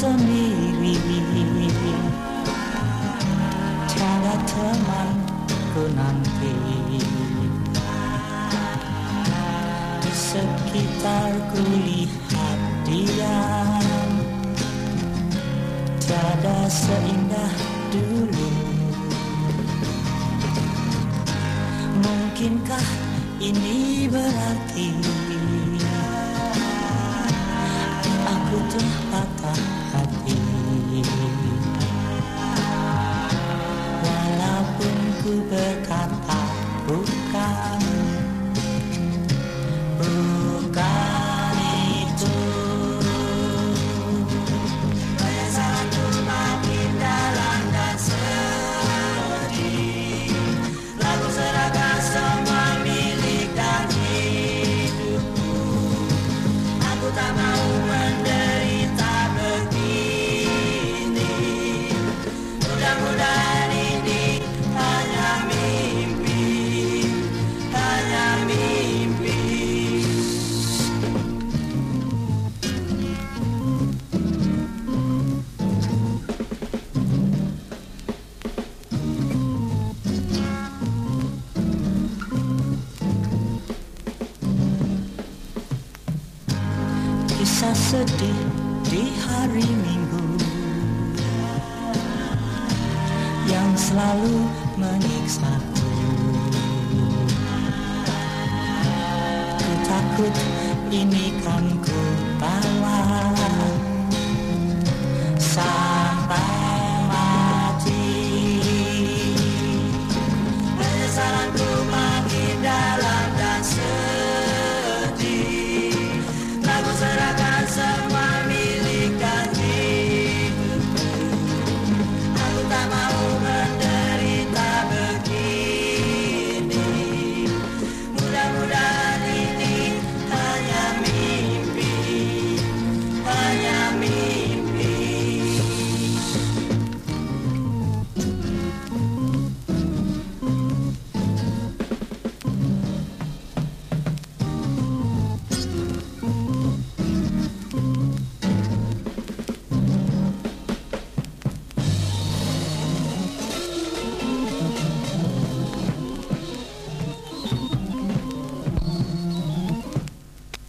sendiri Cara temanku nanti Di sekitarku lihat dia. Tiada seindah dulu Mungkinkah ini berarti Kisah sedih di hari Minggu Yang selalu menyiksaku. Ku takut ini kan ku